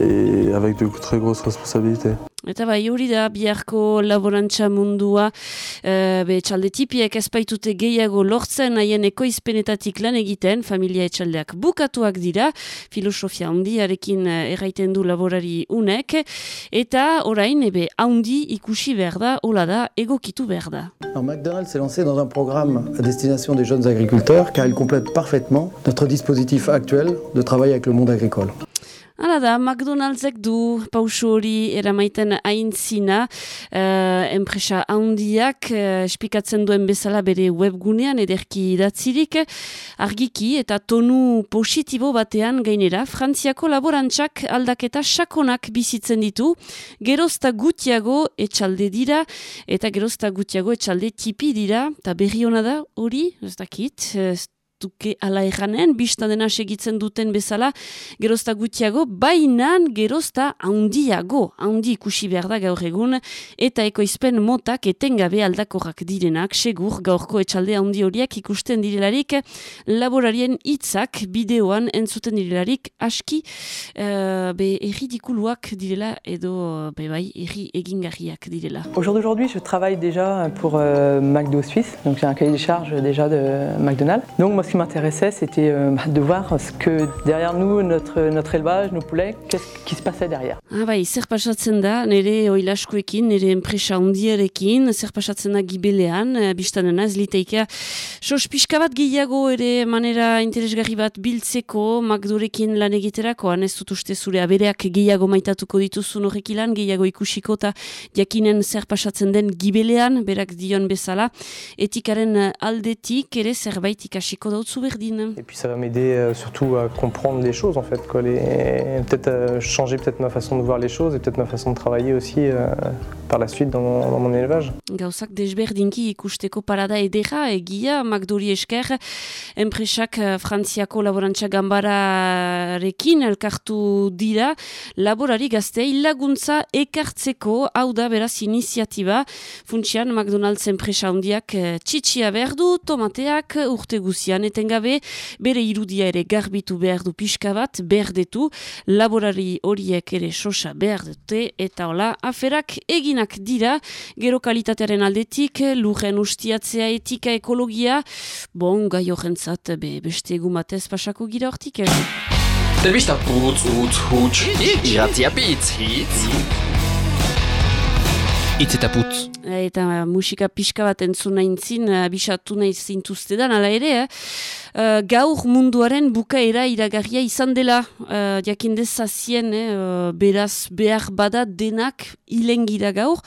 et avec de très grosses responsabilités. Eta bai hori da biharko laborantza mundua e, be etxalde tipiek ezpaitute gehiago lortzen haien ekoizpenetatik lan egiten familia etxaldeak bukatuak dira filosofia handiarekin erraiten du laborari unek eta orain ebe handi ikusi behar da hola da egokitu behar da. McDonald's s'est lancé dans un programme à destination des jeunes agriculteurs car il complète parfaitement notre dispositif actuel de travail avec le monde agricole. Hala da, McDonaldsek du pausu hori eramaiten aintzina, uh, enpresa handiak uh, espikatzen duen bezala bere webgunean ederki datzirik, argiki eta tonu positibo batean gainera, Frantziako laborantzak aldaketa sakonak bizitzen ditu, gerozta gutiago etxalde dira, eta gerozta gutiago etxalde tipi dira, eta berri hona da hori, ez dakit, ez duke ala erranen, biztan dena segitzen duten bezala, gerozta gutiago, bainan gerozta handiago, handi ikusi behar da gaur egun, eta ekoizpen motak etengabe aldakorrak direnak, segur gaurko etxalde handi horiak ikusten direlarik, laborarien hitzak bideoan entzuten direlarik, aski, uh, be erridikuluak direla, edo be bai, erri egingarriak direla. Au jour d'aujourd'hui, je travaille déjà pour euh, McDo Suisse, donc j'ai un cahier de charge déjà de McDonald's. Donc moi, qui m'intéressait, c'était euh, de voir ce que derrière nous, notre, notre élevage, nos poulets, qu'est-ce qui se passait derrière. Ah bai, zer pasatzen da, nire oilaskoekin, nire enpresa hundiarekin, zer pasatzen da gibelean, eh, biztanena ez liteikea. Sos pixka gehiago ere manera interesgarri bat biltzeko, magdurekin lan egiterakoan, ez dut uste zure abereak gehiago maitatuko dituzun horrekilan, gehiago ikusiko eta jakinen zer pasatzen den gibelean, berak dion bezala, etikaren eh, aldetik ere zerbait ikasiko dautzu berdin. Et puis ça va m'aider euh, surtout à comprendre les choses en fait, quoi, les... peut-être euh, changer peut-être ma façon de voir les choses et peut-être ma façon de travailler aussi euh, par la suite dans mon, dans mon élevage. Gauzak desberdinki ikusteko parada edera egia Magduri esker enpresak eh, Frantziako laborantza gambararekin elkartu dira laborari gaztei laguntza ekartzeko hau da beraz iniziatiba funtsian McDonald's enpresa handiak eh, txitsia behar du tomateak urte guzian etengabe bere irudia ere garbitu behar du pixka bat berdetu laborari horiek ere sosa behar dute eta hola aferak eginak dira gero kalitatearen aldetik lurren ustiatzea etika ekologia bon gai horrentzat be, beste egun batez pasako gira hortik? Telebista putz, utz, huts, iratzia pitz, hitz. Itz eta putz. Eta musika pixka bat entzun nahintzin abisatu nahi zintuztedan, ala ere, eh? uh, gaur munduaren bukaera iragarria izan dela, uh, jakindez zazien, eh, beraz behar bada denak ilengira gaur.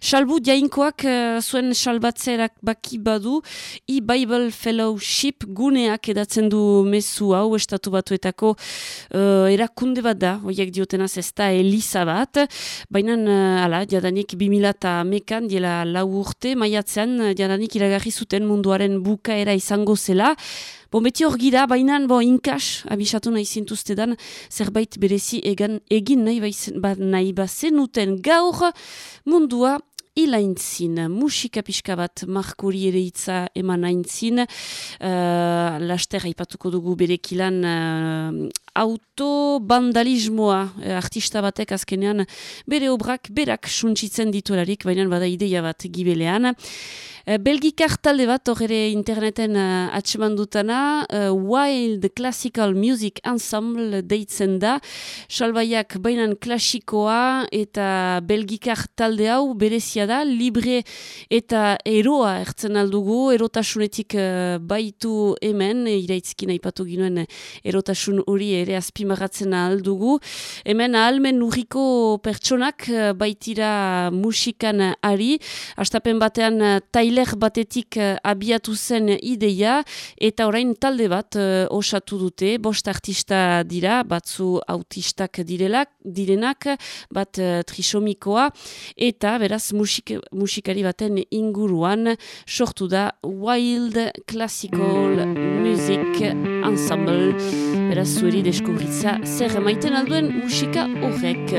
Salbu jainkoak uh, zuen salbatzerak baki badu, e-Bible Fellowship guneak edatzen du mezu hau, estatu batuetako uh, erakunde bat da, horiek diotenaz ez da Elisa bat, baina uh, ala, jadanik 2000 eta mekan, diela lau urte, maiatzean jadanik iragarri zuten munduaren bukaera izango zela, Bon, beti hor gira, baina bo, inkas, abisatu nahi zintuztedan, zerbait berezi egan, egin nahi, baizen, ba, nahi bazenuten. Gaur mundua ilaintzin, musika pixka bat markuri ere hitza eman aintzin, uh, laster haipatuko dugu berekilan uh, autobandalismoa uh, artista batek azkenean bere obrak berak suntsitzen dituelarik, baina bada ideia bat gibelean. Uh, Belgikar talde bat, horre interneten uh, atseman dutana, uh, Wild Classical Music Ensemble deitzen da, salbaiak bainan klasikoa eta belgikar talde hau berezia da, libre eta eroa ertzen aldugu, erotasunetik uh, baitu hemen, iraitzkin aipatu ginuen erotasun hori ere azpimarratzen aldugu. Hemen ahalmen urriko pertsonak eh, baitira musikan ari, astapen batean eh, tailer batetik eh, abiatu zen ideia, eta orain talde bat osatu dute, bost artista dira, batzu autistak direlak, direnak, bat trisomikoa, eta beraz musik, musikari baten inguruan sortu da Wild Classical Music Ensemble. Beraz, zueri deskubritza zer maiten alduen musika horrek.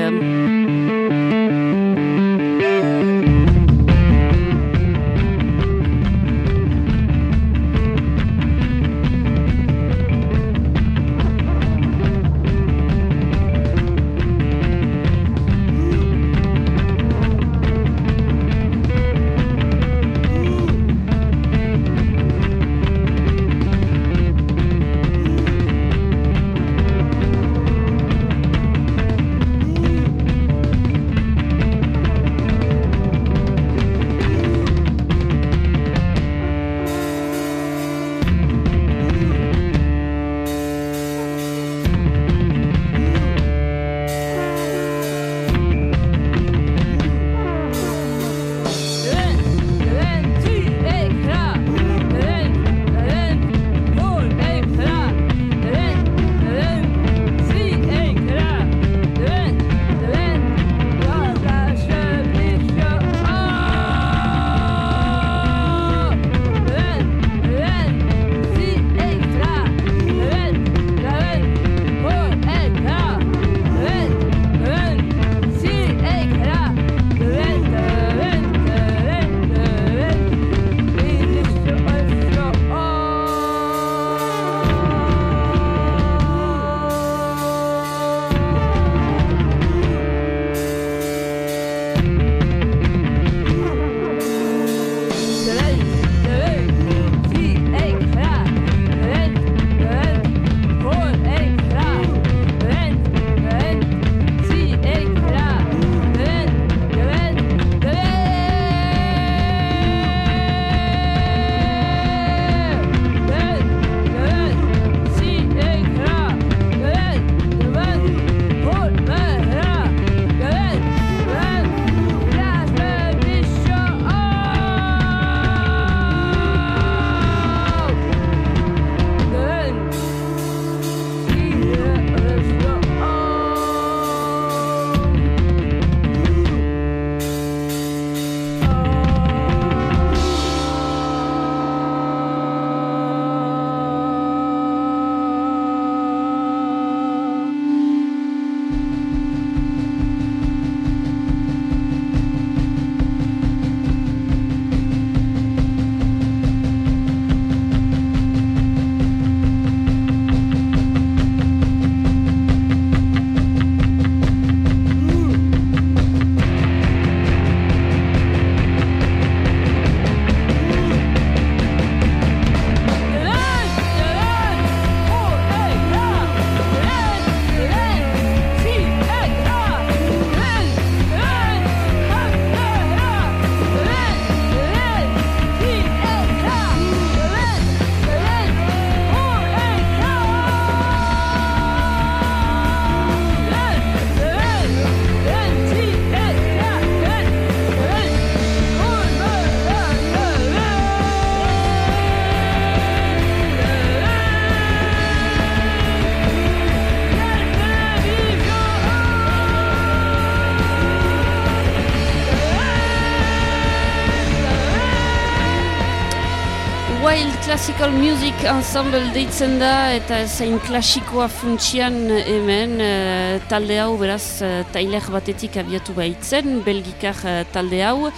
Classical Music Ensemble deitzen da eta zein klasikoa funtsian hemen uh, talde hau beraz uh, tailer batetik abiatu baitzen, belgikar uh, talde hau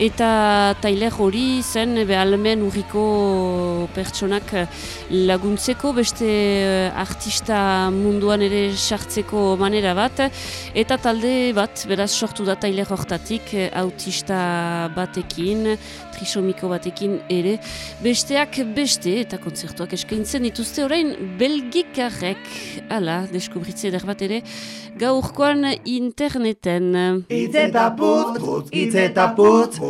eta tailer hori zen behalmen urriko pertsonak laguntzeko beste artista munduan ere sartzeko manera bat eta talde bat beraz sortu da tailer hortatik autista batekin trisomiko batekin ere. Besteak beste eta kontzertuak eskaintzen dituzte orain belgikarrek. Ala, deskubritze der bat ere, gaurkoan interneten. Itzeta put, itzeta put, itzeta, itzeta,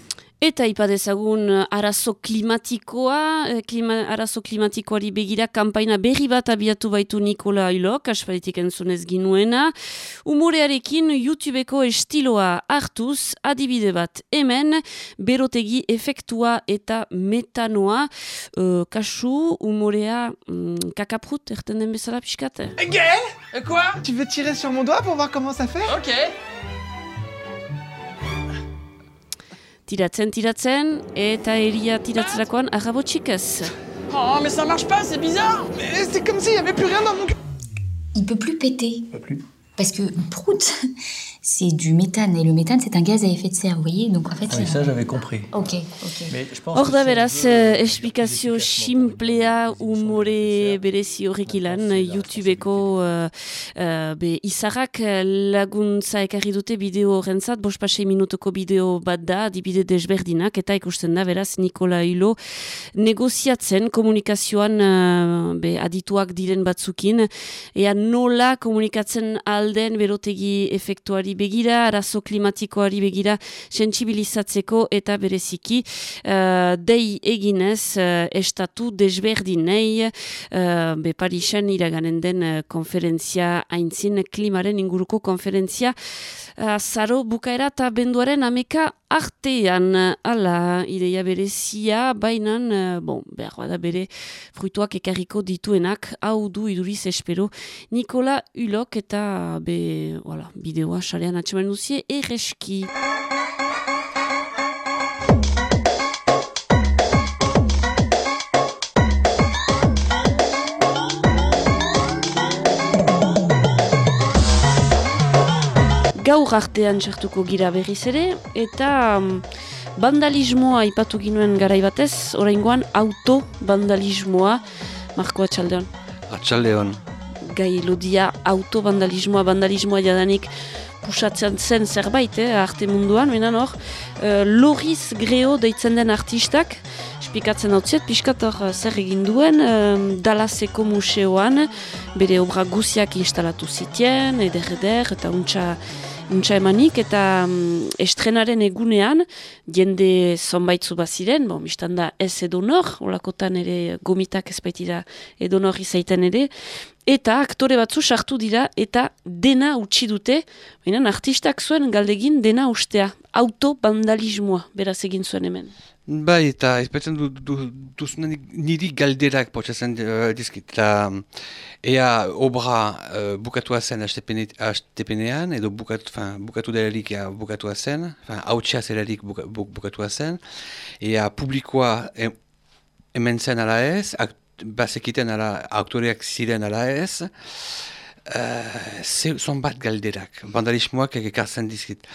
ipadezagun eh, arazo klimatikoa, eh, klima, arazo klimatikoari begira kanpaina berri bat abiatu baitu Nikola Ilok, aspalitik entzunez ginuena. Umorearekin YouTubeko estiloa hartuz, adibide bat hemen, berotegi efektua eta metanoa. Uh, kasu, umorea mm, kakaprut, erten den bezala pixkate. Gay Quoi Tu veux tirer sur mon doigt pour voir comment ça fait Ok. Tiratzen, tiratzen, eta eria tiratzerakoan arrabotxikaz. Oh, mais ça marche pas, c'est bizarre. Mais c'est comme s'il y avait plus rien dans mon cul. Il peut plus péter. Pas plus. Parce que prout, c'est du méthane. Et le méthane, c'est un gaz à effet de serre, vous voyez Donc en fait. Oui, c'est- ça j'avais compris. Ok, ok. Mais je pense Hor que da beraz, euh, esplikazio simplea umore berezi horrek ilan, YouTubeko uh, uh, be izarrak eh, laguntza ekarri dute bideo horrentzat, bost pasei minutuko bideo bat da, adibide desberdinak, eta ikusten da beraz Nikola Hilo negoziatzen komunikazioan uh, be, adituak diren batzukin, ea nola komunikatzen alden berotegi efektuari begira, arazo klimatikoari begira sentsibilizatzeko eta bereziki uh, dei eginez uh, estatu desberdinei uh, be Parisen iraganen den uh, konferentzia haintzin klimaren inguruko konferentzia uh, bukaera eta benduaren ameka artean. Ala ideia berezia bainan uh, bon, behar bada bere fruituak ekarriko dituenak hau du iduriz espero Nikola Ulok eta be, voilà, bideoa sarean atxeman duzie erreski. Gaur artean txartuko gira berriz ere, eta mm, vandalismoa ipatu ginuen garai batez, oraingoan auto vandalismoa, Marko Atxaldeon. Atxaldeon. gai lodia autovandalismoa, vandalismoa jadanik pusatzen zen zerbait, eh, arte munduan, menan hor, uh, Loris Greo deitzen den artistak, espikatzen hau ziet, piskat hor eh, zer egin duen, um, Dallaseko museoan, bere obra guziak instalatu zitien, eder eder, eta untxa untxa emanik, eta um, estrenaren egunean, jende zonbaitzu baziren, bon, biztan da ez edonor, olakotan ere gomitak ez baitira edonor izaiten ere, eta aktore batzu sartu dira eta dena utzi dute, baina artistak zuen galdegin dena ustea, autobandalismoa beraz egin zuen hemen. Bai, eta ezpetzen du, du, duzunen niri galderak potxatzen uh, dizkit. Eta, um, ea obra uh, bukatua zen HTPN-ean, edo bukatu, fin, bukatu delarik ea bukatua zen, hautsia zelarik buka, buk, bukatua zen, ea publikoa em, hemen zen ala ez, bazekiten ala, aktoreak ziren ala ez, uh, ze, zonbat galderak, vandalismoak ekartzen dizkit.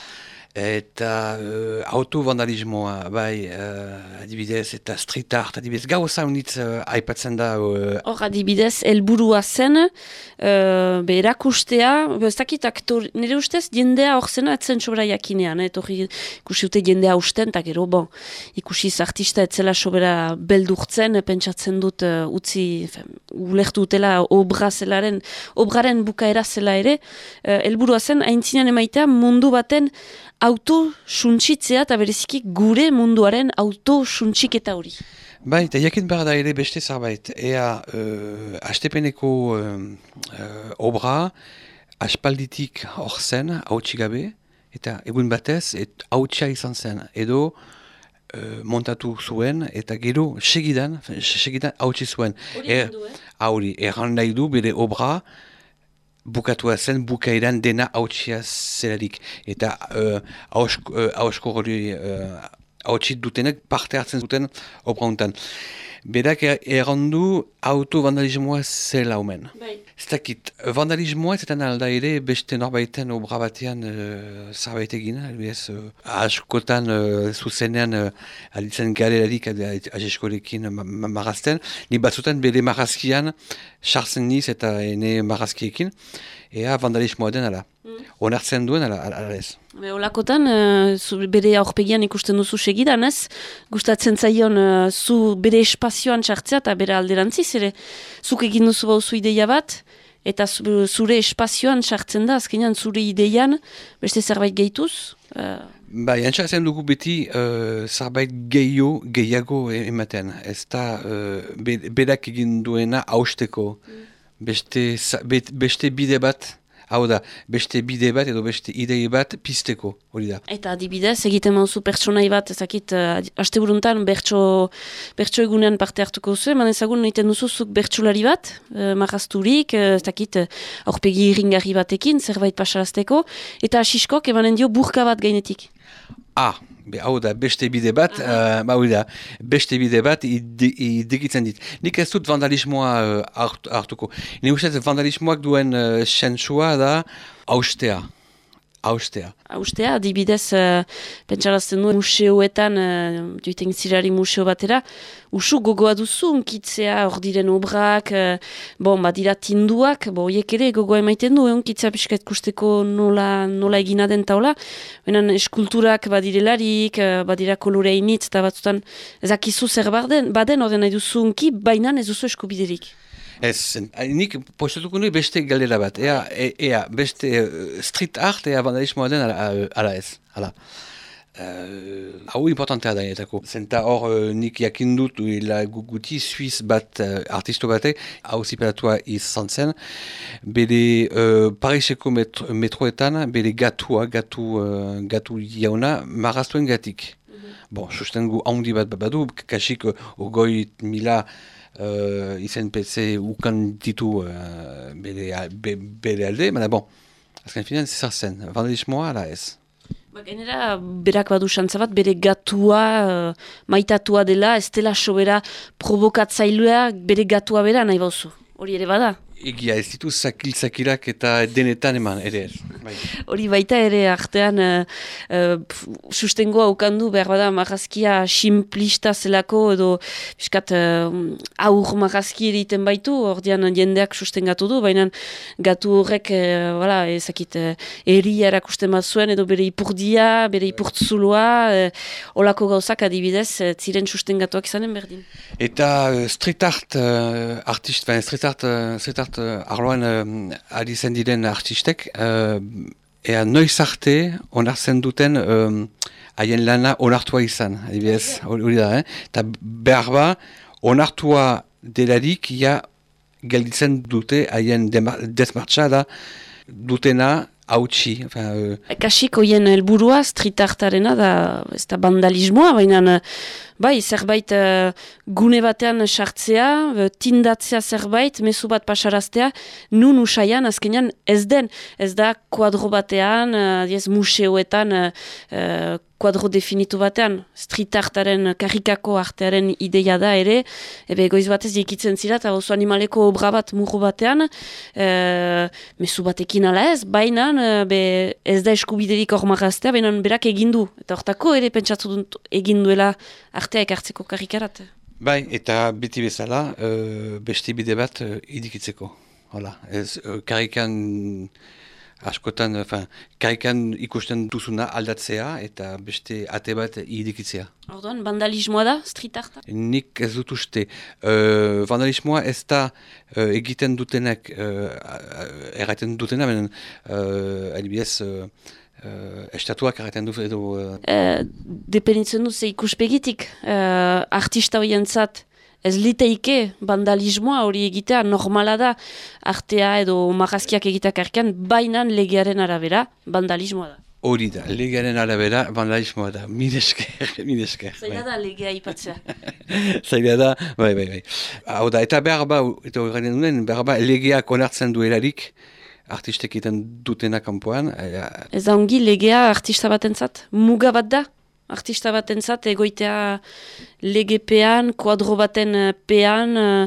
Eta uh, autovandalismoa, bai, uh, adibidez, eta street art, adibidez, gauza unitz uh, aipatzen da. Uh, Hor adibidez, helburua zen, uh, be erakustea, be, ez dakit aktor, nire ustez, jendea hor zena etzen sobera jakinean, eh, torri ikusi dute jendea usten, eta gero, bon, ikusiz artista etzela sobera beldurtzen, eh, pentsatzen dut uh, utzi, ulertu dutela obra zelaren, obraren bukaera zela ere, uh, helburua zen, haintzinean emaitea mundu baten auto suntsitzea eta bereziki gure munduaren auto suntsiketa hori. bai, eta jakin behar da ere beste zerbait. Ea, uh, astepeneko uh, obra, aspalditik hor zen, hautsi gabe, eta egun batez, et hautsia izan zen, edo uh, montatu zuen, eta gero segidan, segidan hautsi zuen. Er, Hauri, erran nahi du bere obra, bukatua zen bukairan dena hautsia zelarik. Eta uh, hausko hori uh, hautsit dutenek parte hartzen zuten honetan. Berak er- errandu autovandalismoa zela omen. Bai. Ez dakit, vandalismoa ez eta alda ere beste norbaiten obra batean uh, zerbait egin, albidez, uh, askotan uh, zuzenean uh, aditzen galerarik ajeskorekin ma ma marazten, ni batzutan bere marazkian sartzen niz eta ene marazkiekin, ea vandalismoa den ala. Onartzen duen ala, ala, ez. Olakotan, uh, zu bere aurpegian ikusten duzu segidan, ez? Gustatzen zaion, uh, zu bere espazioan txartzea eta bere alderantziz, ere, zuk egin duzu bauzu ideia bat, eta zu- zure espazioan sartzen da, azkenean zure ideian, beste zerbait gehituz, uh, Bai, antxatzen dugu beti uh, zarbait gehiago, gehiago ematen. Ez da uh, be, berak egin duena hausteko. Beste, za- bet- beste bide bat, hau da, beste bide bat edo beste idei bat pizteko, hori da. Eta adibidez, egiten mauzu pertsonai bat, ezakit, uh, aste buruntan bertso, bertso egunean parte hartuko zu, eman ezagun egiten duzuzuk bertsolari bat, uh, marrazturik, uh, ezakit, uh, aurpegi irringarri batekin, zerbait pasarazteko, eta asiskok emanen dio burka bat gainetik. Ah, be, hau da, beste bide bat, uh, ba, hori da, beste bide bat ide- idegitzen dit. Nik ez dut vandalismoa uh, hart- hartuko. Ni uste vandalismoak duen uh, sentsua da haustea. Haustea. Haustea, adibidez, uh, pentsarazten du museoetan, uh, duiten zirari museo batera, usu gogoa duzu, unkitzea, hor diren obrak, uh, bon, badira tinduak, bo, hiek ere gogoa emaiten du, unkitzea pixkat kusteko nola, nola egina den taula, benen eskulturak badirelarik, uh, badira kolore initz, eta batzutan ezakizu zer baden, baden orden nahi duzu unki, baina ez duzu eskubiderik. Ez, nik postatuko nuen beste galdera bat. Ea, e- ea beste eh, street art ea vandalismoa den ala, ala ez. Ala. Uh, hau importantea da etako. Zenta hor uh, nik jakin dut ila gu- guti suiz bat uh, artisto batek hau zipelatua izan zen. Bere uh, Pariseko metro, metroetan bere gatua, gatu, uh, gatu jauna marraztuen gatik. Bon, sustengu handi bat badu, kasik uh, ogoi mila uh, izen PC ukan ditu uh, bere, be, bere alde, baina bon, azken finean zer zen, vandalismoa ala ez. Ba, gainera, berak badu xantza bat, bere gatua, uh, maitatua dela, ez dela sobera provokatzailua, bere gatua bera nahi bauzu. Hori ere bada. Egia ez ditu zakil-zakilak eta denetan eman, ere ez. Bai. Hori baita ere artean uh, uh, pf, sustengoa ukandu behar bada marrazkia simplista zelako edo piskat uh, aur marrazki egiten baitu, ordean jendeak sustengatu du, baina gatu horrek uh, voilà, ezakit uh, eri erakusten bat zuen edo bere ipurdia, bere ipurtzuloa, uh, olako gauzak adibidez, uh, ziren sustengatuak izanen berdin. Eta uh, street art uh, artist, ben, street art, uh, street art uh, arloan uh, ari zen diren artistek, uh, ea noiz arte onartzen duten um, haien lana onartua izan, adibidez, hori hori da, eh? Eta behar ba, onartua delarik, ja, gelditzen dute haien da dutena hautsi. Uh, Kasik hoien helburua street artarena da, ez da vandalismoa, baina eh, bai, zerbait eh, gune batean sartzea, eh, tindatzea zerbait, mezu bat pasaraztea, nun usaian azkenean ez den, ez da kuadro batean, uh, diez museoetan eh, eh, kuadro definitu batean, street artaren, karikako artearen ideia da ere, ebe goiz batez ikitzen zira, eta oso animaleko obra bat murru batean, eh, mezu batekin ala ez, baina eh, be, ez da eskubiderik hor marraztea, baina berak egindu, eta hortako ere pentsatu dut eginduela artea ekartzeko karikarat. Bai, eta beti bezala, uh, beste bide bat uh, idikitzeko. Hola, ez, uh, karikan askotan, enfin, karikan ikusten duzuna aldatzea eta beste ate bat idikitzea. Orduan, vandalismoa da, street arta? Nik ez dut uste. Uh, vandalismoa ez da uh, egiten dutenak, uh, erraten dutena, benen, uh, adibidez, uh, uh, estatuak erraten du edo... Uh, Eh, depenitzen du ze ikuspegitik eh, artista horientzat ez liteike vandalismoa hori egitea normala da artea edo marrazkiak egitak arkean bainan legearen arabera vandalismoa da. Hori da, legearen arabera, vandalismoa da, mire esker, mire esker. Zaila da legea ipatzea. Zaila da, bai, bai, bai. Hau da, eta behar ba, eta horrein duen, behar ba, legeak onartzen duelarik, artistek egiten dutena kanpoan. eh, Ez da ongi legea artista batentzat muga bat da? Artista batentzat egoitea legepean, kuadro baten eh, pean, eh,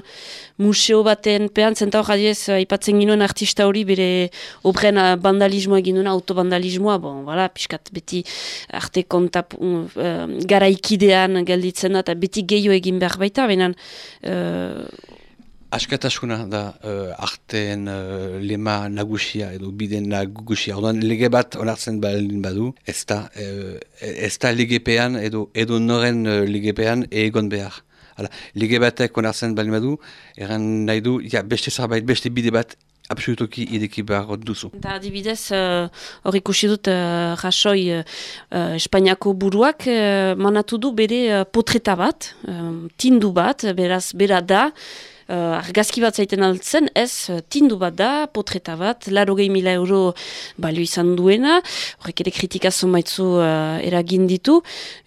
museo baten pean, zenta hor adiez, aipatzen ginoen artista hori bere obren vandalismoa egin duena, autobandalismoa, bon, voilà, piskat beti arte kontap, uh, garaikidean gelditzen da, eta beti gehiago egin behar baita, benan, uh, Askatasuna da uh, arteen uh, lema nagusia edo bide nagusia. Orduan lege bat onartzen baldin badu, ez da, uh, ez da legepean edo edo noren uh, legepean egon behar. Hala, lege batek onartzen baldin badu, erran nahi du, ja, beste zerbait, beste bide bat absolutoki ideki behar duzu. Eta adibidez, hor uh, ikusi dut uh, rasoi uh, Espainiako buruak uh, manatu du bere uh, potreta bat, tindu bat, beraz, bera da, uh, argazki bat zaiten altzen, ez, uh, tindu bat da, potreta bat, laro gehi mila euro balio izan duena, horrek ere kritikazo maitzu uh, eragin ditu,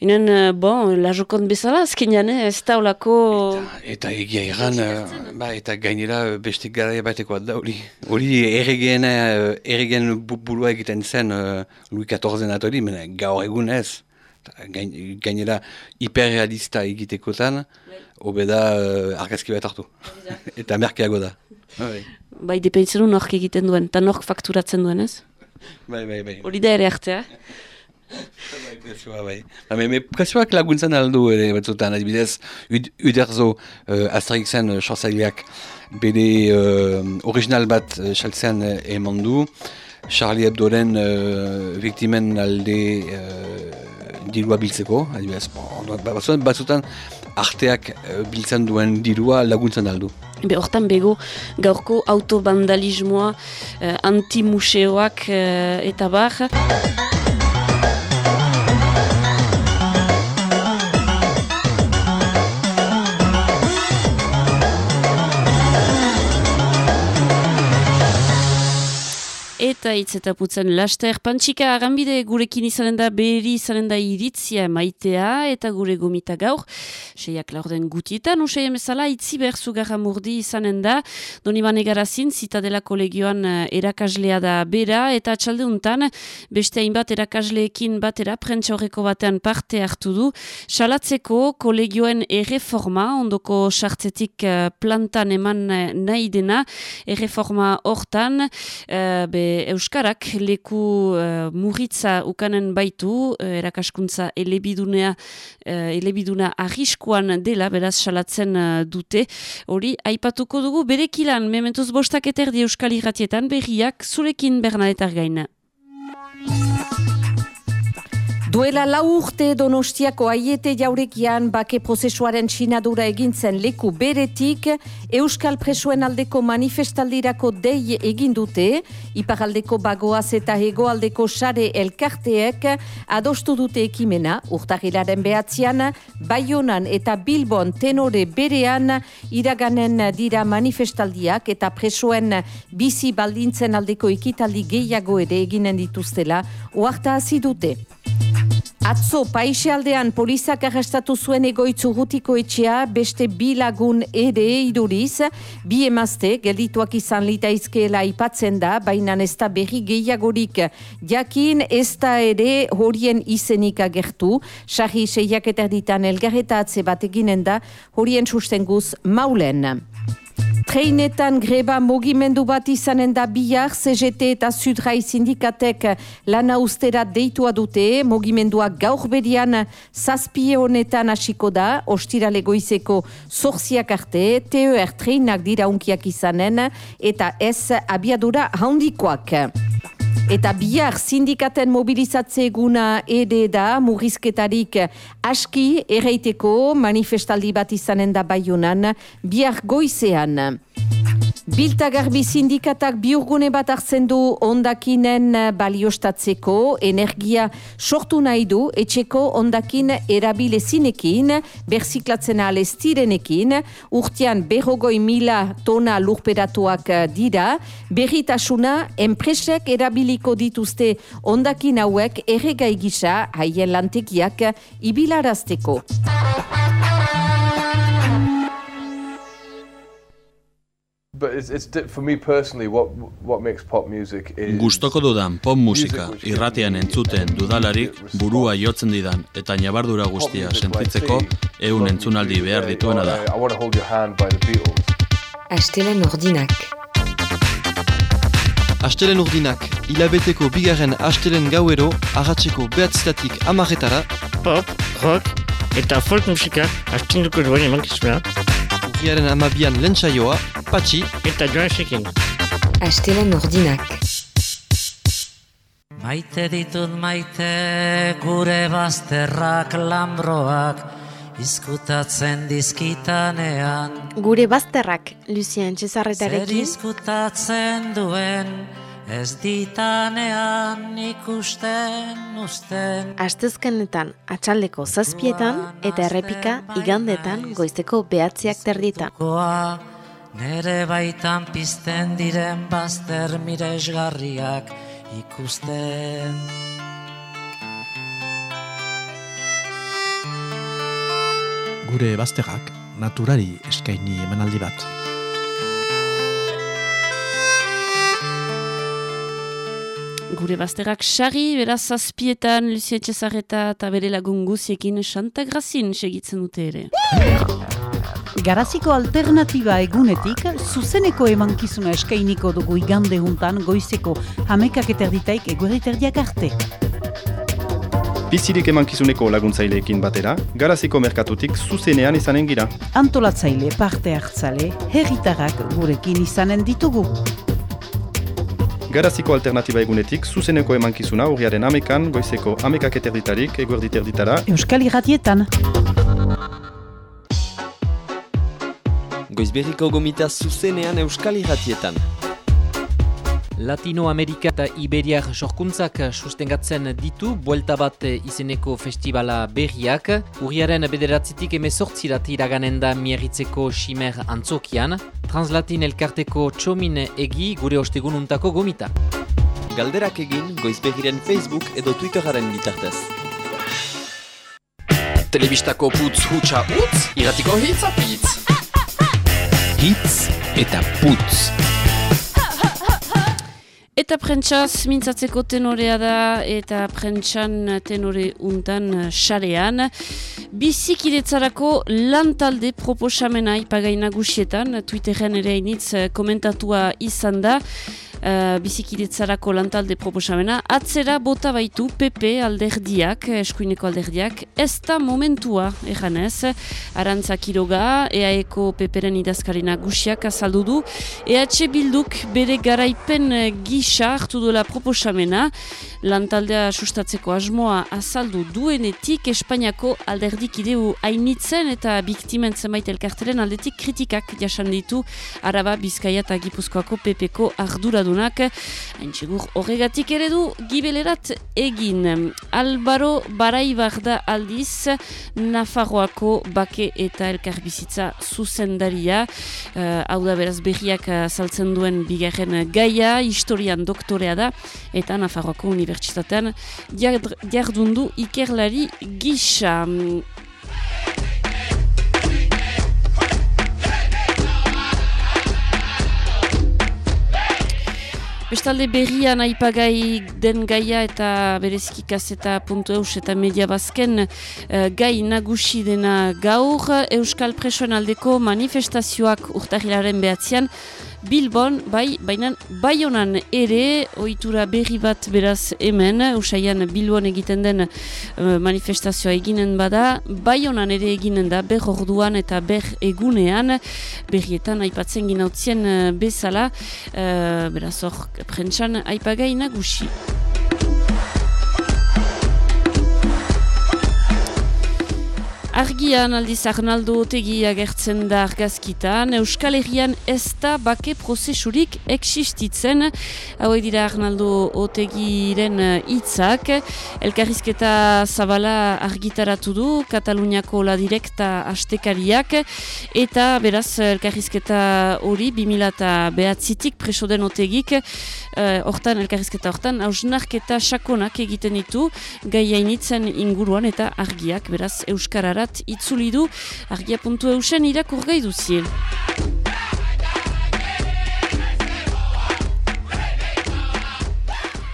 inen, uh, bon, lajokon bezala, azkenean, eh, ez da. Eta, eta egia iran, uh, ba, eta gainera beste gara bateko da, hori, hori erregen, erregen burua egiten zen uh, Louis XIV atori, gaur egun ez, gainera hiperrealista egitekotan, hobe da uh, argazki bat hartu. eta merkeago da. Bai, bai dependitzen du nork egiten duen, eta nork fakturatzen duen, ez? Bai, bai, bai. Hori da ere hartzea. bai, presioa, bai. Ba, presioak laguntzen aldu ere batzutan, adibidez, uderzo uh, Asterixen uh, sorzaileak bere uh, original bat uh, saltzen uh, eman du, Charlie Hebdoren uh, viktimen alde uh, dirua biltzeko, adibidez, ba, batzutan arteak uh, biltzen duen dirua laguntzen aldu. Be, hortan bego, gaurko autobandalismoa, uh, antimuseoak uh, eta bar. Eta hitz eta putzen laster. Pantxika, arambide gurekin izanen da berri izanen da iritzia maitea eta gure gomita gaur. Seiak laurden gutietan, usai emezala itzi behar zugarra murdi izanen da. Doni bane garazin, zitadela kolegioan eh, erakaslea da bera eta atxalde untan, beste hainbat erakasleekin batera prentsa horreko batean parte hartu du. Salatzeko kolegioen erreforma, ondoko sartzetik eh, plantan eman eh, nahi dena, erreforma hortan, be Euskarak leku uh, murritza ukanen baitu, uh, erakaskuntza elebidunea, uh, elebiduna ahiskuan dela, beraz salatzen dute. Hori, aipatuko dugu, berekilan, mementuz bostak eterdi Euskal Iratietan, berriak zurekin Bernadetar gaina. Duela lau urte donostiako aiete jaurekian bake prozesuaren sinadura egintzen leku beretik, Euskal Presoen aldeko manifestaldirako dei egindute, iparaldeko bagoaz eta hegoaldeko sare elkarteek adostu dute ekimena, urtahilaren behatzean, Baionan eta Bilbon tenore berean iraganen dira manifestaldiak eta presoen bizi baldintzen aldeko ikitaldi gehiago ere eginen dituztela, oarta dute. Atzo, paise aldean polizak arrestatu zuen egoitzu gutiko etxea, beste bi lagun ere iduriz, bi emazte, geldituak izan litaizkeela ipatzen da, baina ez da berri gehiagorik. Jakin, ez da ere horien izenik agertu, sarri seiak eta ditan elgarretatze bat eginen da, horien sustenguz maulen. Treinetan greba mogimendu bat izanen da bihar, CGT eta Sudrai sindikatek lana ustera deitua dute, mogimendua gaur berian zazpie honetan hasiko da, ostirale goizeko zorziak arte, TER treinak dira unkiak izanen, eta ez abiadura handikoak. Eta bihar sindikaten mobilizatze eguna ede da murrizketarik aski erreiteko manifestaldi bat izanen da baiunan bihar goizean. Biltagarbi sindikatak biurgune bat hartzen du ondakinen baliostatzeko, energia sortu nahi du, etxeko ondakin erabilezinekin, berziklatzen alestirenekin, urtean berrogoi mila tona lurperatuak dira, berritasuna enpresek erabiliko dituzte ondakin hauek erregai gisa haien lantekiak ibilarazteko. Gustoko dudan pop musika irratean entzuten dudalarik burua jotzen didan eta nabardura guztia sentitzeko ehun entzunaldi behar dituena da. Astelen urdinak. Astelen urdinak, hilabeteko bigarren astelen gauero, agatzeko behatzitatik amarretara. Pop, rock eta folk musika astinduko duen emankizuna urriaren amabian lentsaioa, patxi eta joan sekin. Astelen ordinak. Maite ditut maite gure bazterrak lambroak izkutatzen dizkitanean Gure bazterrak, Lucien Zer Txezarretarekin, izkutatzen duen Ez ditanean ikusten usten astezkenetan atxaldeko zazpietan eta errepika igandetan goizeko behatziak terdita. Nere baitan pizten diren bazter miresgarriak ikusten. Gure bazterrak naturari eskaini emanaldi bat. Gure bazterrak sari, beraz zazpietan, Lucia Txezarreta eta bere lagun guziekin Santa Grazin segitzen dute ere. Garaziko alternatiba egunetik, zuzeneko emankizuna eskainiko dugu igande juntan goizeko hamekak eterditaik egueriterdiak arte. Bizirik emankizuneko laguntzaileekin batera, garaziko merkatutik zuzenean izanen gira. Antolatzaile parte hartzale, herritarrak gurekin izanen ditugu. Garaziko alternatiba egunetik zuzeneko emankizuna urriaren amekan, goizeko amekak eterditarik, eguerditerditara. Euskal Irratietan. Goizberriko gomita zuzenean Euskal Irratietan. Latinoamerika eta Iberiar sorkuntzak sustengatzen ditu buelta bat izeneko festivala berriak. Urriaren bederatzitik emezortzirat iraganen da mieritzeko Ximer antzokian. Translatin elkarteko txomin egi gure ostegununtako gomita. Galderak egin goizberriren Facebook edo Twitteraren bitartez. Telebistako putz hutsa utz, iratiko hitz apitz. Hitz eta putz. Eta prentsaz mintzatzeko tenorea da eta prentsan tenore untan sarean. Bizikidetzarako lantalde proposamena ipagai nagusietan, Twitterren ere initz komentatua izan da. Uh, bizikidetzarako lantalde proposamena, atzera bota baitu PP alderdiak, eskuineko alderdiak, ez da momentua, eganez, Arantza Kiroga, EAEko PPren idazkarina gusiak azaldu du, EH Bilduk bere garaipen eh, gisa hartu duela proposamena, lantaldea sustatzeko asmoa azaldu duenetik, Espainiako alderdik ideu hainitzen eta biktimen zenbait elkarteren aldetik kritikak jasan ditu Araba, Bizkaia eta Gipuzkoako PPko arduradunak, haintxegur horregatik ere du gibelerat egin. Albaro Baraibar da aldiz, Nafarroako bake eta elkarbizitza zuzendaria, uh, hau da beraz berriak uh, saltzen duen bigarren gaia, historian doktorea da, eta Nafarroako unibertsitatean jard- jardundu ikerlari gisa. Bestalde berrian aipagai den gaia eta bereziki kaseta puntu eus eta media bazken eh, gai nagusi dena gaur. Euskal Presoen aldeko manifestazioak urtahilaren behatzean Bilbon, bai, baina Baionan ere, ohitura berri bat beraz hemen, usaian Bilbon egiten den eh, manifestazioa eginen bada, Baionan ere eginen da, ber orduan eta ber egunean, berrietan aipatzen ginautzien uh, bezala, uh, beraz hor, prentsan aipagai nagusi. Argian aldiz Arnaldo Otegi agertzen da argazkitan, Euskal Herrian ez da bake prozesurik existitzen, hau dira Arnaldo Otegiren hitzak, elkarrizketa zabala argitaratu du, Kataluniako la direkta astekariak, eta beraz elkarrizketa hori 2000 eta behatzitik preso den Otegik, eh, hortan elkarrizketa hortan, hausnarketa sakonak egiten ditu, gai hainitzen inguruan eta argiak, beraz Euskararat itzuli du, argia puntu eusen irakur gai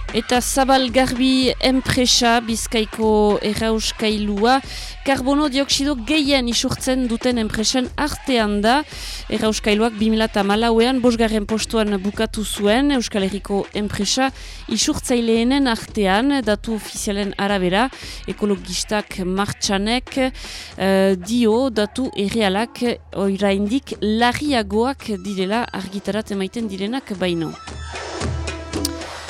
Eta zabal garbi enpresa bizkaiko errauskailua karbono dioksido gehien isurtzen duten enpresen artean da. Errauskailuak 2008an bosgarren postuan bukatu zuen Euskal Herriko enpresa isurtzaileenen artean datu ofizialen arabera ekologistak martxanek eh, dio datu errealak oiraindik larriagoak direla argitarat emaiten direnak baino.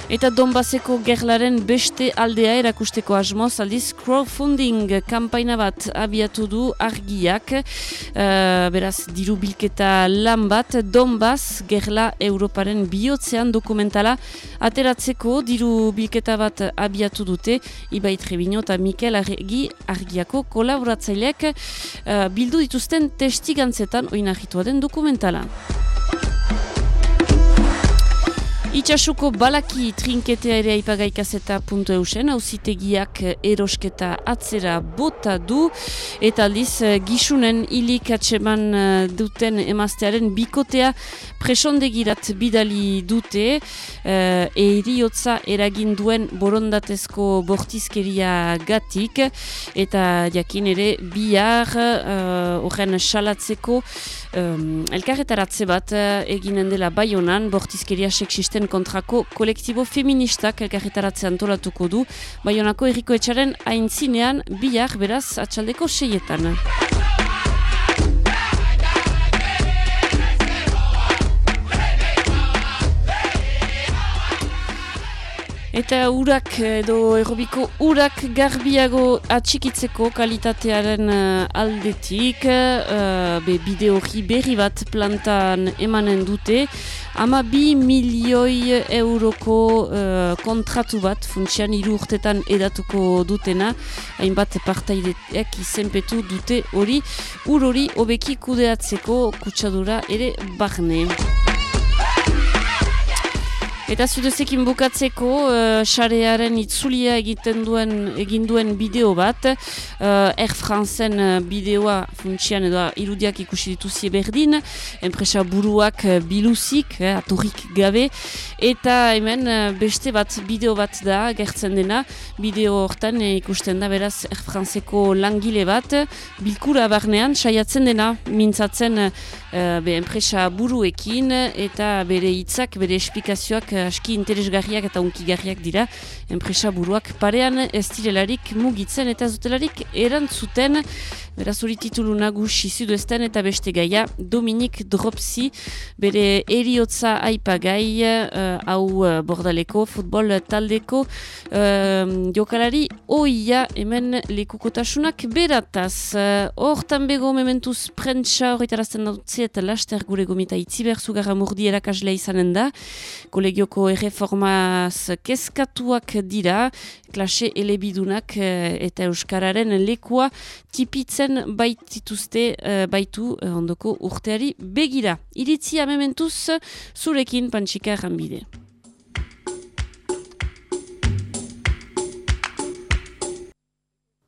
Eta Donbaseko gerlaren beste aldea erakusteko asmoz, aldiz crowdfunding kampaina bat abiatu du argiak, uh, beraz diru bilketa lan bat, Donbas gerla Europaren bihotzean dokumentala ateratzeko diru bilketa bat abiatu dute, Ibai Trebino eta Mikel Argi argiako kolaboratzaileak uh, bildu dituzten testigantzetan oinahitua den dokumentala. Itxasuko balaki trinketea ere aipagaikazeta puntu eusen, hauzitegiak erosketa atzera bota du, eta aldiz gisunen hilik atseman eh, duten emaztearen bikotea presondegirat bidali dute, uh, eiriotza eragin duen borondatezko bortizkeria gatik, eta jakin ere bihar horren salatzeko um, elkarretaratze bat uh, eginen dela baionan, bortizkeria seksisten kontrako kolektibo feministak elkarretaratze antolatuko du, baionako erriko etxaren aintzinean bihar beraz atxaldeko seietan. Eta urak edo errobiko urak garbiago atxikitzeko kalitatearen uh, aldetik, uh, be bideo berri bat plantan emanen dute, ama bi milioi euroko uh, kontratu bat funtsian hiru urtetan edatuko dutena, hainbat partaideak izenpetu dute hori, ur hori obeki kudeatzeko kutsadura ere barne. Eta zudezekin bukatzeko, uh, xarearen itzulia egiten duen, egin duen bideo bat, uh, Air Franceen uh, bideoa funtsian edo irudiak ikusi dituzie berdin, enpresa buruak biluzik, eh, atorrik gabe, eta hemen beste bat bideo bat da, gertzen dena, bideo hortan eh, ikusten da beraz Air Franceko langile bat, bilkura barnean, saiatzen dena, mintzatzen uh, be enpresa buruekin, eta bere hitzak, bere esplikazioak aski interesgarriak eta unkigarriak dira. Enpresa buruak parean ez direlarik mugitzen eta zutelarik erantzuten beraz hori titulu nagusi zuduesten eta beste gaia Dominik Dropsi bere eriotza aipagai uh, hau uh, bordaleko futbol taldeko uh, jokalari. Oia hemen lekukotasunak berataz. Hortan uh, bego mementuz prentsa horretarazten dautziet laster gure gomita itziber zugarra murdi erakaslea izanen da. Kolegioko erreformaz kezkatuak dira klase elebidunak eta euskararen lekua tipitzen baitituzte uh, baitu uh, ondoko urteari begira. Iritzi amementuz zurekin pantxika erranbide.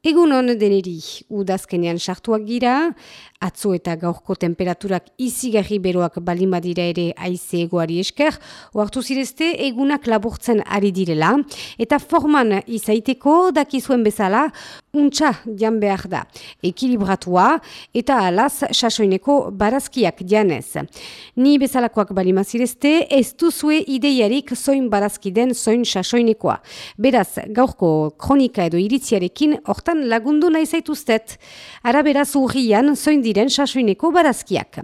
Egun hon deneri, udazkenean sartuak gira, atzo eta gaurko temperaturak izigarri beroak balimadira ere aize egoari esker, oartu zirezte egunak laburtzen ari direla, eta forman izaiteko dakizuen bezala, untxa jan behar da, ekilibratua eta alaz sasoineko barazkiak janez. Ni bezalakoak balimazirezte, ez duzue ideiarik zoin barazki den zoin sasoinekoa. Beraz, gaurko kronika edo iritziarekin, hortan lagundu nahi zaituztet. Ara beraz urrian, zoin diren sasoineko barazkiak.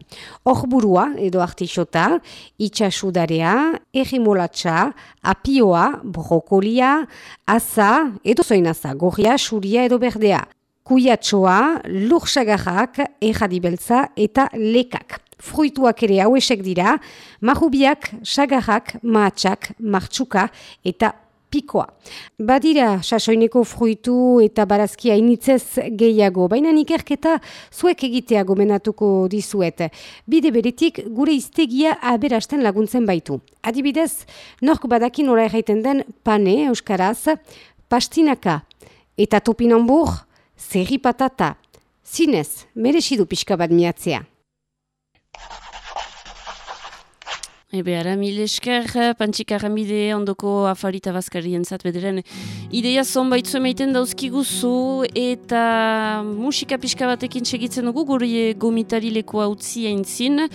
Horburua edo artixota, itxasudarea, erimolatxa, apioa, brokolia, asa, edo zoin asa, gorria, suria edo berdea. Kuiatxoa, lursagarrak, erradibeltza eta lekak. Fruituak ere hauesek dira, mahubiak, sagarrak, mahatxak, martxuka eta pikoa. Badira, sasoineko fruitu eta barazkia initzez gehiago, baina ikerketa zuek egitea gomenatuko dizuet. Bide beretik gure iztegia aberasten laguntzen baitu. Adibidez, nork badakin ora erraiten den pane, euskaraz, pastinaka, eta topinambur, zerri patata. Zinez, meresidu pixka bat miatzea. Ebe, ara, mil esker, pantxik aramide ondoko afarita bazkari entzat bederen. Ideia zonbaitzu emaiten dauzkiguzu eta musika pixka batekin segitzen dugu, gure gomitari lekoa utzi eintzin.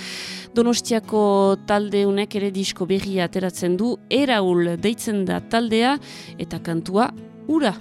Donostiako talde unek ere disko berria ateratzen du, eraul deitzen da taldea eta kantua ura.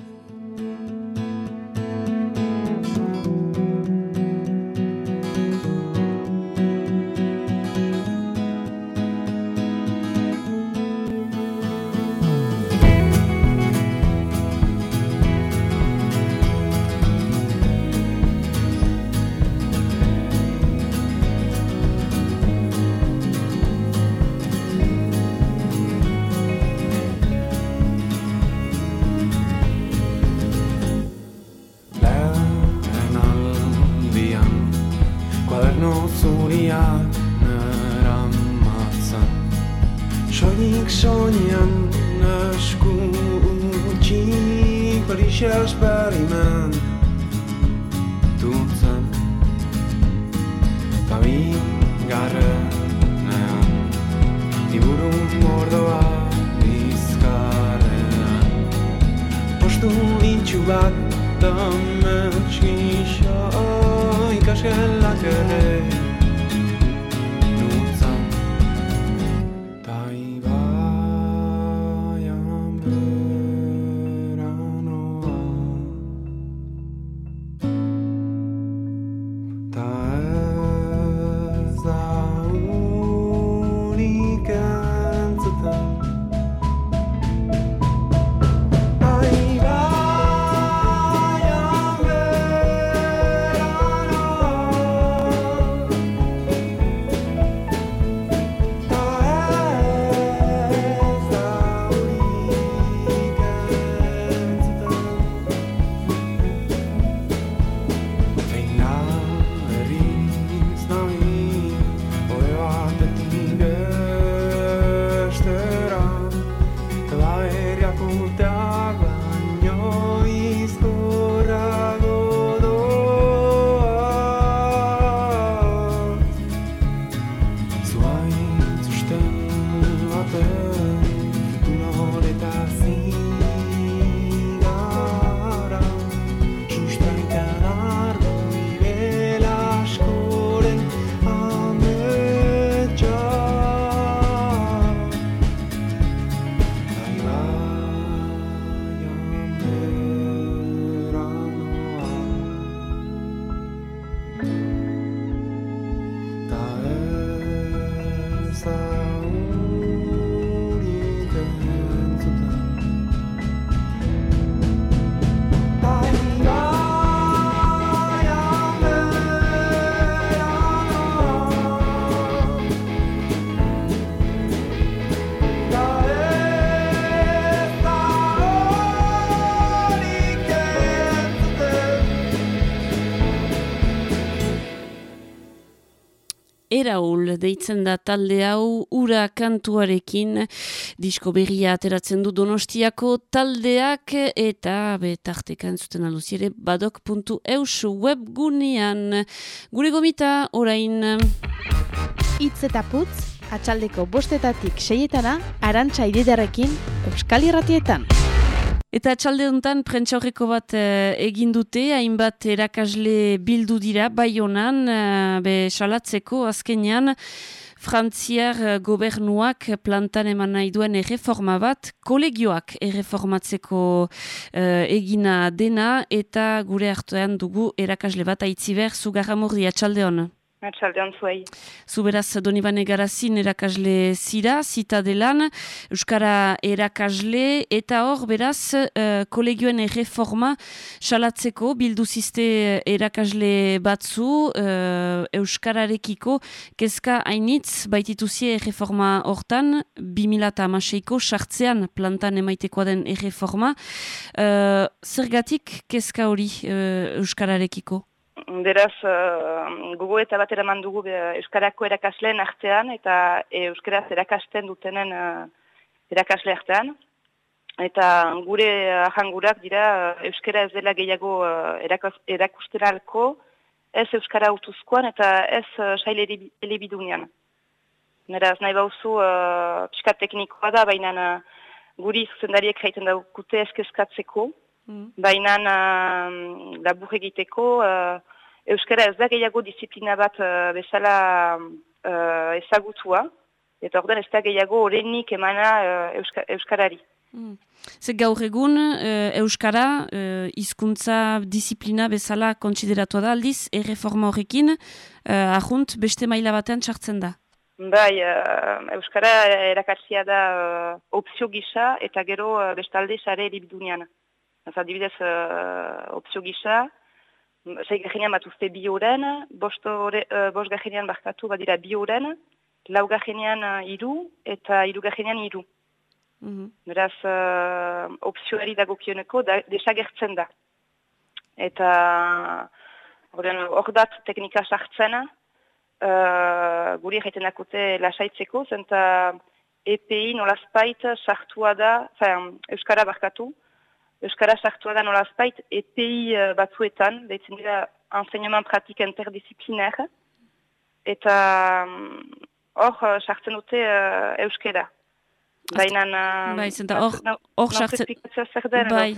Eraul deitzen da talde hau ura kantuarekin disko berria ateratzen du donostiako taldeak eta betartekan zuten aluziere badok.eus webgunean. Gure gomita orain... Itz eta putz, atxaldeko bostetatik seietana, arantxa ididarekin, Euskal Irratietan. Eta txalde honetan prentsa horreko bat eh, egin dute, hainbat erakasle bildu dira, bai honan, eh, be salatzeko azkenean, Frantziar eh, gobernuak plantan eman nahi duen erreforma bat, kolegioak erreformatzeko eh, egina dena, eta gure hartuan dugu erakasle bat aitziber, zugarramurdi, atxalde hona. Atxaldean zuei. Zuberaz Donibane Garazin erakasle zira, zita delan, Euskara erakasle, eta hor beraz uh, kolegioen erreforma salatzeko, bildu ziste erakasle batzu, uh, Euskararekiko, kezka hainitz, baitituzie erreforma hortan, 2008ko sartzean plantan emaitekoa den erreforma. Uh, zergatik kezka hori uh, Euskararekiko? Beraz, uh, gogo eta bat eraman dugu Euskarako erakasleen artean eta Euskaraz erakasten dutenen uh, erakasle artean. Eta gure ahangurak dira Euskara ez dela gehiago uh, erakusteralko, ez Euskara autuzkoan eta ez uh, saile elebidunean. Beraz, nahi bauzu uh, piskat teknikoa da, baina uh, guri zuzendariek jaiten daukute eskezkatzeko, mm. baina uh, labur egiteko, Euskara ez da gehiago disiplina bat uh, bezala uh, ezagutua, eta orduan ez da gehiago horrenik emana uh, Euskarari. Mm. Zer gaur egun Euskara uh, izkuntza disiplina bezala kontsideratu da aldiz, erreforma horrekin, uh, ahunt beste maila batean txartzen da? Bai, Euskara erakatzia da uh, opzio gisa eta gero uh, bestalde sare libidunian. Adibidez, uh, opzio gisa, Zei gajenean bat uste bi horren, bost, uh, bost gajenean barkatu badira bi horren, lau gajenean uh, iru eta iru gajenean iru. Mm -hmm. Beraz, uh, opzioari dagokioneko da, desagertzen da. Eta hor dat teknika sartzen, uh, guri egiten dakote lasaitzeko, zenta EPI nolazpait sartua da, enfin, Euskara barkatu, Euskara sartua da nolazpait EPI uh, batzuetan, deitzen dira enseignement pratique interdisciplinaire, eta mm, hor uh, sartzen dute uh, Euskara. Baina... Uh, Bai, zenta hor hor sartzen... Bai,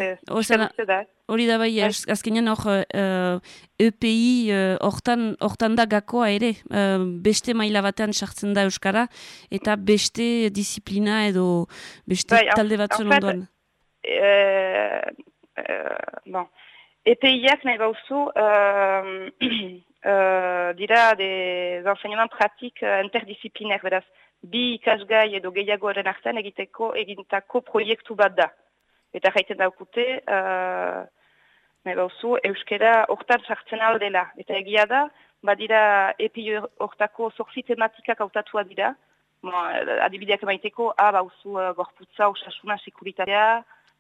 hori da bai, az- azkenean hor uh, EPI uh, hortan, hortan da gakoa ere, uh, beste maila batean sartzen da Euskara, eta beste disiplina edo beste Bai, talde batzuen ondoan. Euh, euh, bon. EPIak nahi bauzu, euh, euh, dira des enseignements pratiques euh, interdisciplinaires, beraz, bi ikasgai edo gehiagoaren artean egiteko egintako proiektu bat da. Eta jaiten daukute, uh, nahi bauzu, euskera hortan sartzen aldela. Eta egia da, badira epi hortako zorzi tematikak hautatua dira, Bon, adibideak emaiteko, A, bauzu uh, gorputza, osasuna, sekuritatea,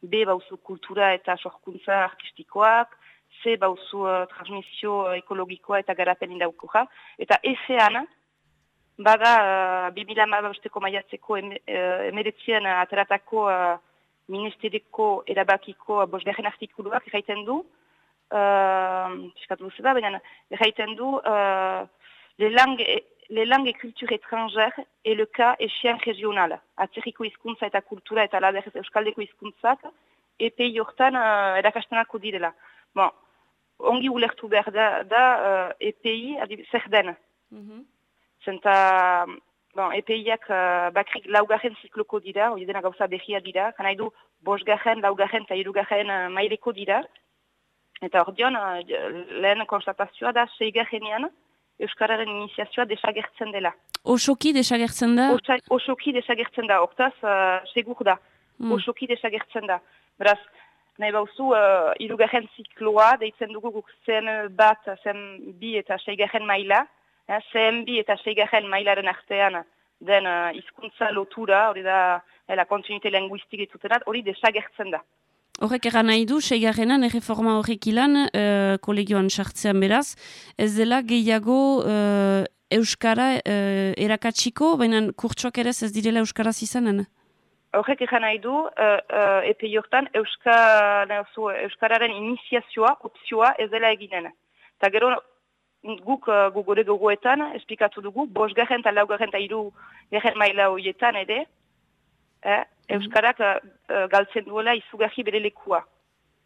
B, bauzu kultura eta sorkuntza artistikoak, C, bauzu uh, transmisio ekologikoa eta garapen indaukoja. Eta EFEAN, bada uh, 2000 maiatzeko em, uh, emeretzien uh, ateratako uh, ministeriko erabakiko uh, bosgarren artikuluak erraiten du, uh, piskatu duzu da, baina erraiten du uh, les langues les langues et cultures étrangères et le cas échien régional. Atzerriko hizkuntza eta kultura eta lader euskaldeko hizkuntzak EPI hortan uh, erakastenako direla. Bon, ongi ulertu behar da, da uh, EPI adib, zer den. Zenta, bon, EPIak uh, bakrik laugarren zikloko dira, hori dena gauza behia dira, kanai du bosgarren, laugarren eta irugarren uh, maileko dira. Eta hor dion, uh, lehen konstatazioa da, seigarrenean, Euskararen iniziazioa desagertzen dela. Osoki desagertzen da? Osa, osoki desagertzen da, hortaz, uh, segur da. Mm. Osoki desagertzen da. Beraz, nahi bauzu, uh, irugarren zikloa, deitzen dugu guk zen bat, zen bi eta seigarren maila, eh, zen bi eta seigarren mailaren artean den uh, hizkuntza lotura, hori da, eh, la kontinuite linguistik etutenat, hori desagertzen da. Horrek egan nahi du, seigarrenan erreforma horrek ilan, uh, kolegioan sartzean beraz, ez dela gehiago uh, Euskara uh, erakatsiko, baina kurtsoak ere ez direla Euskaraz izanen? Horrek egan nahi du, uh, uh, epe jortan, Euska, Euskararen iniziazioa, opzioa ez dela eginen. Eta gero, guk gugore gogoetan, esplikatu dugu, bosgarren eta laugarren eta iru maila horietan ere, eh, Euskarak uh, galtzen duela izugarri bere lekua.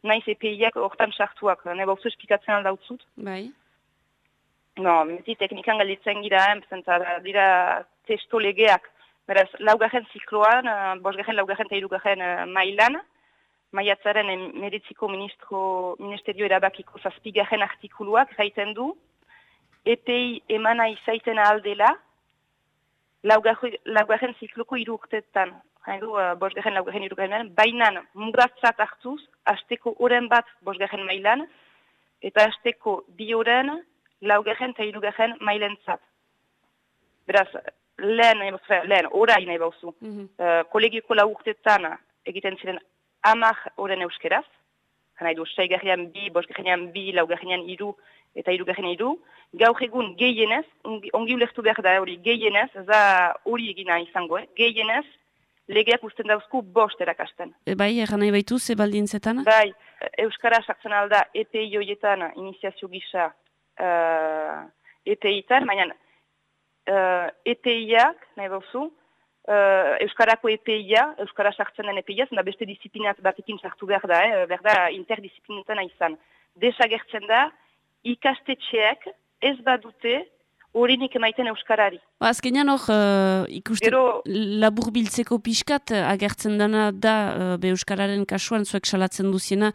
Naiz EPIak hortan sartuak, nahi bauzu esplikatzen aldautzut. Bai. No, meti teknikan galditzen gira, eh, dira testo legeak. Beraz, laugarren zikloan, uh, bosgarren, laugarren eta irugarren uh, mailan, maiatzaren emeritziko ministro, ministerio erabakiko zazpigarren artikuluak gaiten du, EPI emana izaiten aldela, laugarren, zikloko hiru urtetan, hain du, uh, bosgarren, laugarren, irugarren, bainan mugatzat hartuz, asteko oren bat bosgarren mailan, eta asteko bi oren, laugarren eta irugarren mailentzat. Beraz, lehen, lehen, orain nahi bauzu, uh, kolegioko lau urtetan egiten ziren amar oren euskeraz, nahi du, seigarrian bi, bosgarrian bi, laugarrian iru, eta irugarren iru, gaur egun gehienez, ongi, ongi ulertu behar da hori gehienez, ez da hori egina izango, eh? gehienez, legeak usten dauzku bost erakasten. E, bai, egan nahi baitu, ze baldintzetan? Bai, Euskara sartzen alda EPI hoietan iniziazio gisa uh, EPI-tan, baina uh, EPI-ak, nahi bauzu, uh, Euskarako EPI-a, Euskara sartzen den EPI-a, zenda beste disiplinat batekin sartu behar da, eh? behar da interdisiplinetana izan. Desagertzen da, ikastetxeak ez badute horinik emaiten Euskarari. Ba, azkenean hor, uh, ikusten Gero- labur biltzeko pixkat, uh, agertzen dana da, uh, be Euskararen kasuan, zuek salatzen duziena,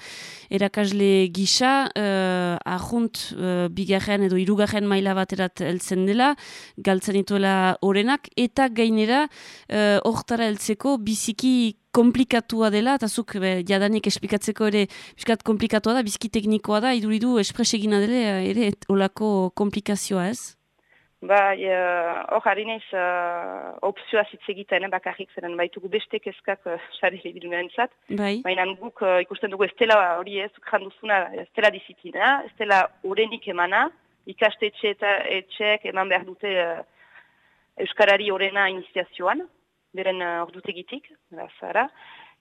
erakasle gisa, uh, ahunt, uh, bigarren edo irugarren maila baterat heltzen dela, galtzen dituela orenak, eta gainera, uh, hortara heltzeko biziki komplikatua dela, eta zuk be, jadanik esplikatzeko ere pixkat komplikatua da, biziki teknikoa da, iduridu espres egina dela ere olako komplikazioa ez? Bai, eh, hor uh, naiz uh, opzioa zitz egiten, eh, bakarrik zeren baitugu beste kezkak uh, sare libidunaren zat. Bai. Baina guk uh, ikusten dugu ez dela hori ez, janduzuna, ez dela disiplina, ez dela orenik emana, ikastetxe eta etxeek eman behar dute uh, Euskarari horrena iniziazioan, beren uh, ordutegitik, zara.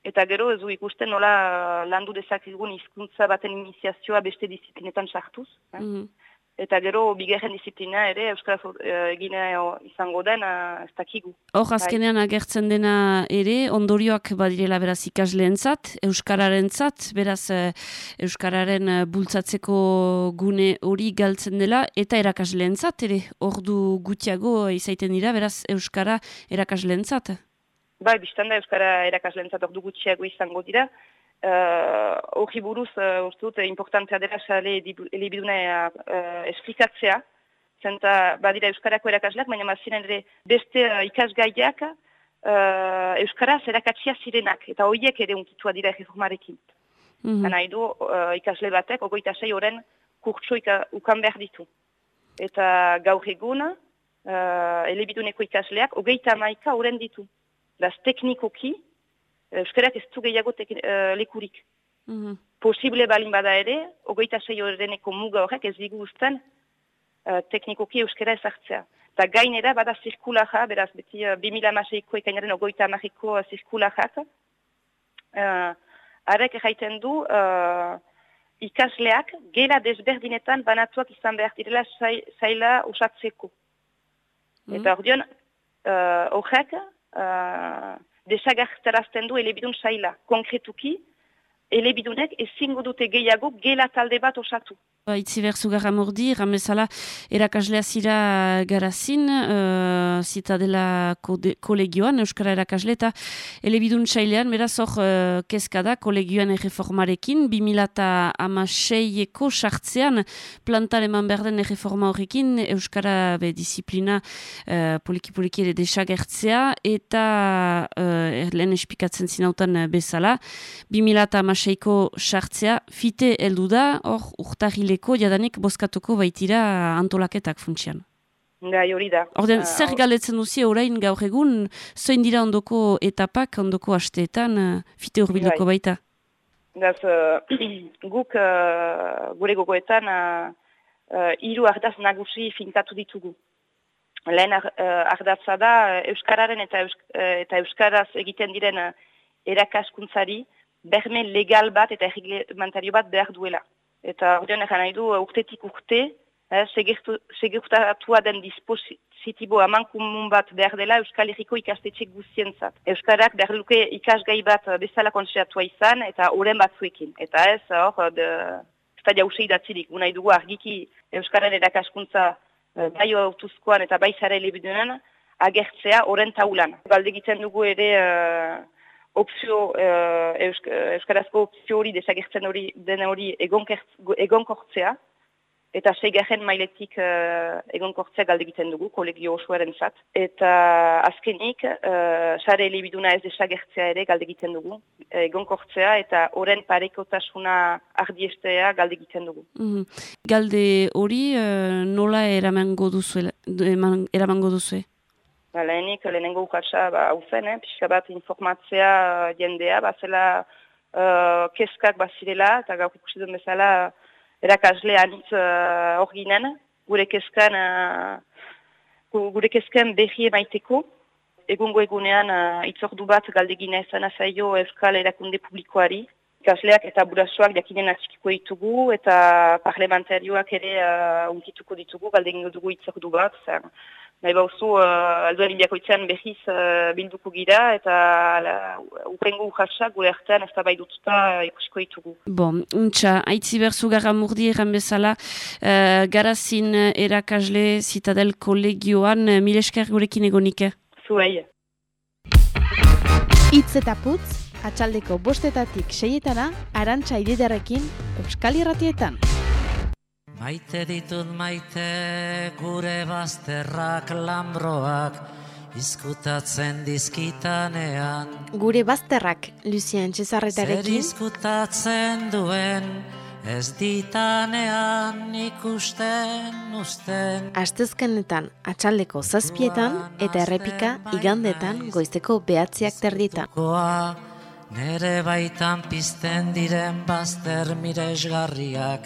Eta gero ez du ikusten nola uh, landu dezakegun hizkuntza baten iniziazioa beste disiplinetan sartuz. eh? Mhm. Eta gero bigarren disiplina ere Euskaraz uh, egina izango den ez dakigu. Hor, azkenean agertzen dena ere, ondorioak badirela beraz ikasleentzat, euskararentzat, beraz eh, euskararen eh, bultzatzeko gune hori galtzen dela, eta erakasleentzat ere, ordu gutxiago izaiten dira, beraz euskara erakasleentzat. Bai, biztan da Euskara erakaslentzat ordu gutxiago izango dira. Uh, Horri buruz, uh, uste dut, importantea dela sale elebiduna uh, esplikatzea. Zenta, badira Euskarako erakasleak, baina maziren ere beste uh, ikasgaiak uh, Euskaraz erakatzia zirenak. Eta horiek ere unkitua dira reformarekin. Mhm. Gana idu, uh, ikasle batek, ogoita sei horren kurtso ika, ukan behar ditu. Eta gaur egun, uh, elebiduneko ikasleak, ogeita maika horren ditu. Beraz, teknikoki, Euskarak ez du gehiago tek, uh, lekurik. Mhm. Posible balin bada ere, ogeita sei horreneko muga horrek ez digu usten uh, teknikoki Euskara ezartzea. Eta gainera, bada zirkulaja, beraz, beti uh, 2000 amaseiko ekainaren ogoita amareko uh, zirkulajak, uh, arek erraiten du uh, ikasleak gela desberdinetan banatuak izan behar direla zai- zaila usatzeko. Eta ordeon, uh, horrek uh, desagertarazten du elebidun zaila. Konkretuki, elebidunek ezingo dute gehiago gela talde bat osatu. Ba, itziber zugarra mordi, ramezala erakaslea zira garazin, uh, zita dela kode, kolegioan, Euskara erakasle, eta elebidun txailean, beraz hor eh, uh, keskada kolegioan erreformarekin, 2006-eko sartzean plantareman berden erreforma horrekin, Euskara be, disiplina eh, poliki-poliki uh, ere desagertzea, eta uh, lehen espikatzen zinautan bezala, 2006 seiko sartzea, fite heldu da, hor urtahileko jadanik bozkatuko baitira antolaketak funtsian. Gai hori da. Ordean, ah, zer uh, galetzen duzie orain gaur egun, zoin dira ondoko etapak, ondoko asteetan, eh, fite urbileko bai. baita? Gaz, uh, guk, uh, gure gogoetan, uh, hiru ardaz nagusi fintatu ditugu. Lehen ar, ardatza da, Euskararen eta, Eusk, eta Euskaraz egiten diren erakaskuntzari, berme legal bat eta erreglementario bat behar duela. Eta ordean egan nahi du uh, urtetik urte, eh, segurtatua den dispositibo amankumun bat behar dela Euskal Herriko ikastetxe guztientzat. Euskarak behar luke ikasgai bat uh, bezala konsideratua izan eta oren batzuekin. Eta ez, hor, de, ez da jausei datzirik, nahi dugu argiki Euskararen erakaskuntza bai autuzkoan eta bai zara elebidunan agertzea oren taulan. Egiten dugu ere uh, opzio, uh, eusk, Euskarazko opzio hori desagertzen hori den hori egonkortzea, eta seigarren mailetik uh, egonkortzea galde egiten dugu, kolegio osoaren zat. Eta azkenik, uh, sare elebiduna ez desagertzea ere galde egiten dugu, egonkortzea eta oren parekotasuna ardiestea galde egiten dugu. Mhm. Galde hori uh, nola eramango duzu, eramango duzue? Ba, lehenik, lehenengo ukatsa ba, hau zen, eh, pixka bat informatzea uh, jendea, bazela uh, keskak bazirela, eta gauk ikusi duen bezala erakasle anitz uh, hor ginen, gure keskan, uh, gu- gure kesken behi emaiteko, egungo egunean uh, itzordu bat galdegina ezana zaio Euskal Erakunde Publikoari, ikasleak eta burasoak jakinen atxikiko ditugu, eta parlamentarioak ere uh, unkituko ditugu, galdegingo dugu itzordu bat, zer, nahi bauzu, uh, alduen biakoitzen behiz uh, bilduko gira, eta uh, urrengo urratsa gure artean ez da bai dututa uh, ikusiko ditugu. Bon, untxa, haitzi berzu gara murdi egan bezala, uh, garazin eh, erakasle zitadel kolegioan, uh, mil esker gurekin egonik. eh? Zuei. Itz eta putz, atxaldeko bostetatik seietana, arantxa ididarekin, Euskal Irratietan. Maite ditut maite gure bazterrak lambroak izkutatzen dizkitanean. Gure bazterrak, Lucien Zer Txezarretarekin, izkutatzen duen ez ditanean ikusten usten astezkenetan atxaldeko zazpietan eta errepika igandetan goizteko behatziak terditan. Goa nere baitan pizten diren bazter miresgarriak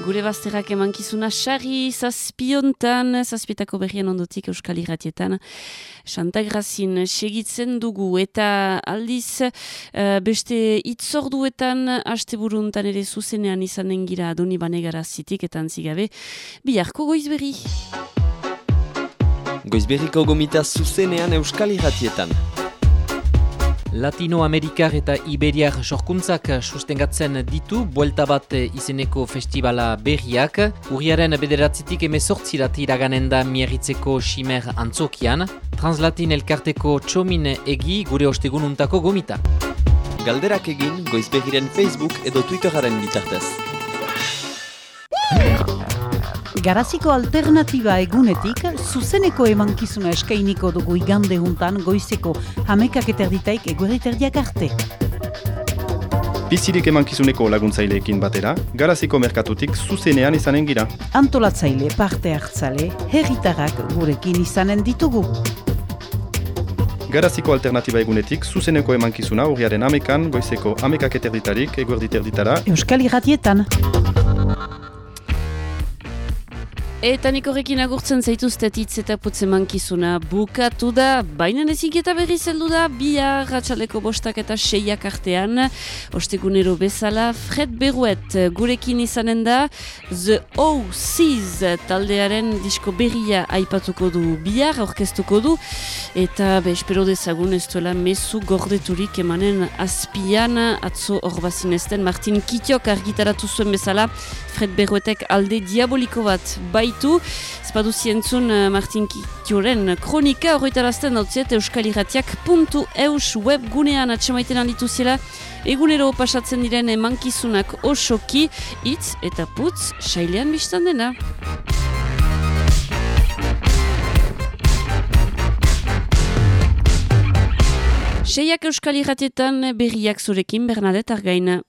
Gure bazterrak emankizuna sarri zazpiontan, zazpietako berrien ondotik euskal irratietan. Santagrazin segitzen dugu eta aldiz eh, beste itzorduetan asteburuntan ere zuzenean izanen gira doni banegara zitik eta antzigabe biharko goizberri. Goizberriko gomita zuzenean euskal irratietan. Latinoamerikar eta Iberiar sorkuntzak sustengatzen ditu buelta bat izeneko festivala berriak. Urriaren bederatzitik emezortzirat iraganen da mieritzeko Ximer antzokian. Translatin elkarteko txomin egi gure ostegununtako gomita. Galderak egin goizbegiren Facebook edo Twitteraren bitartez. Garaziko alternatiba egunetik, zuzeneko emankizuna eskainiko dugu igande juntan goizeko hamekak eterditaik egueriterdiak arte. Bizirik emankizuneko laguntzaileekin batera, garaziko merkatutik zuzenean izanen gira. Antolatzaile parte hartzale, herritarrak gurekin izanen ditugu. Garaziko alternatiba egunetik zuzeneko emankizuna urriaren amekan, goizeko amekak eterditarik eguerditerditara. Euskal irratietan. Eta nik horrekin agurtzen zaituztet eta putze mankizuna bukatu da, baina ezik eta berri zeldu da, bihar ratxaleko bostak eta seiak artean, ostegunero bezala, Fred Beruet gurekin izanen da, The O-Seas taldearen disko berria aipatuko du bihar, orkestuko du, eta be, espero dezagun ez duela mezu gordeturik emanen azpian, atzo horbazinezten, Martin Kitiok argitaratu zuen bezala, Fred Beruetek alde diaboliko bat baitu, zbadu zientzun uh, Martin Kitioren kronika horretarazten dautziet euskaliratiak.eus web gunean atxamaiten handitu zela egunero pasatzen diren emankizunak osoki, hitz eta putz, sailean biztan dena. Seiak euskal irratietan berriak zurekin Bernadette Argaina.